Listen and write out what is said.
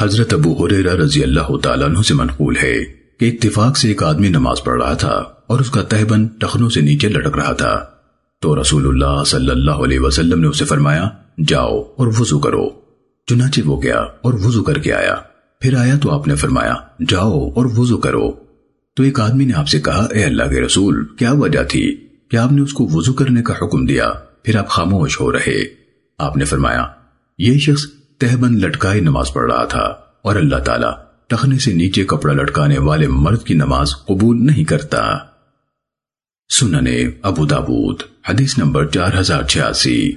حضرت ابو حریرہ رضی اللہ تعالیٰ عنہ سے منقول ہے کہ اتفاق سے ایک آدمی نماز پڑھ رہا تھا اور اس کا تہبن ٹخنوں سے نیچے لٹک رہا تھا۔ تو رسول اللہ صلی اللہ علیہ وسلم نے اسے فرمایا، جاؤ اور وضو کرو۔ چنانچہ وہ گیا اور وضو کر کے آیا۔ پھر آیا تو آپ نے فرمایا، جاؤ اور وضو کرو۔ تو ایک آدمی نے آپ سے کہا، اے اللہ کے رسول، کیا وجہ تھی؟ کہ آپ نے اس کو وضو کرنے کا حکم دیا؟ پھر آپ خاموش ہو رہے۔ آپ نے فرمایا، یہ شخص تہبن لٹکائے نماز پڑھ رہا تھا اور اللہ تعالیٰ ٹخنے سے نیچے کپڑا لٹکانے والے مرد کی نماز قبول نہیں کرتا۔ سننے ابو دابود حدیث نمبر چار ہزار چھیاسی۔